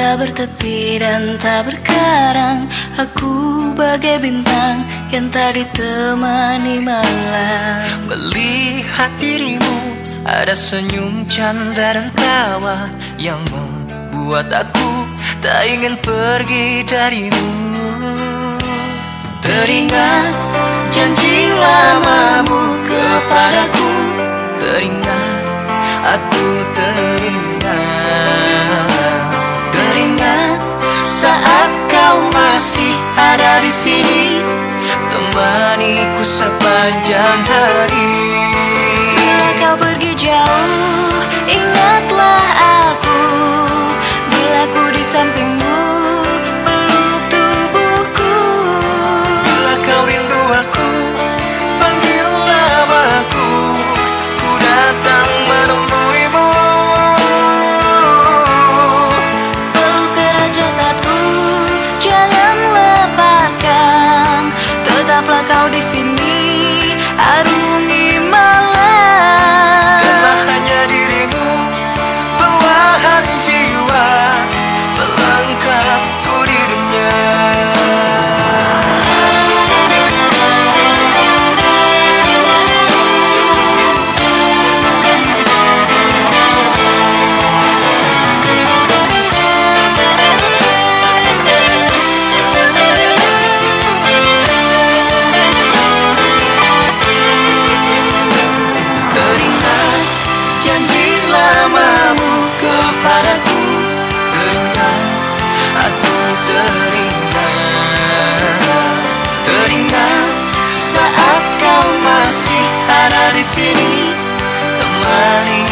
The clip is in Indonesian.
Tak bertepi dan tak berkarang. Aku bagai bintang yang tak ditemani malam. Melihat dirimu ada senyum canda dan tawa Yang membuat aku tak ingin pergi darimu. Teringat janji lamamu kepadaku. Teringat aku teringat masih ada di sini. Temaniku sepanjang chasing sini. Hari